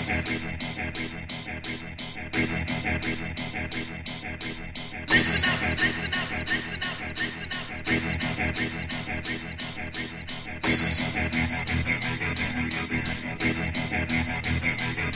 Listen up, listen up, listen up, listen up, listen up.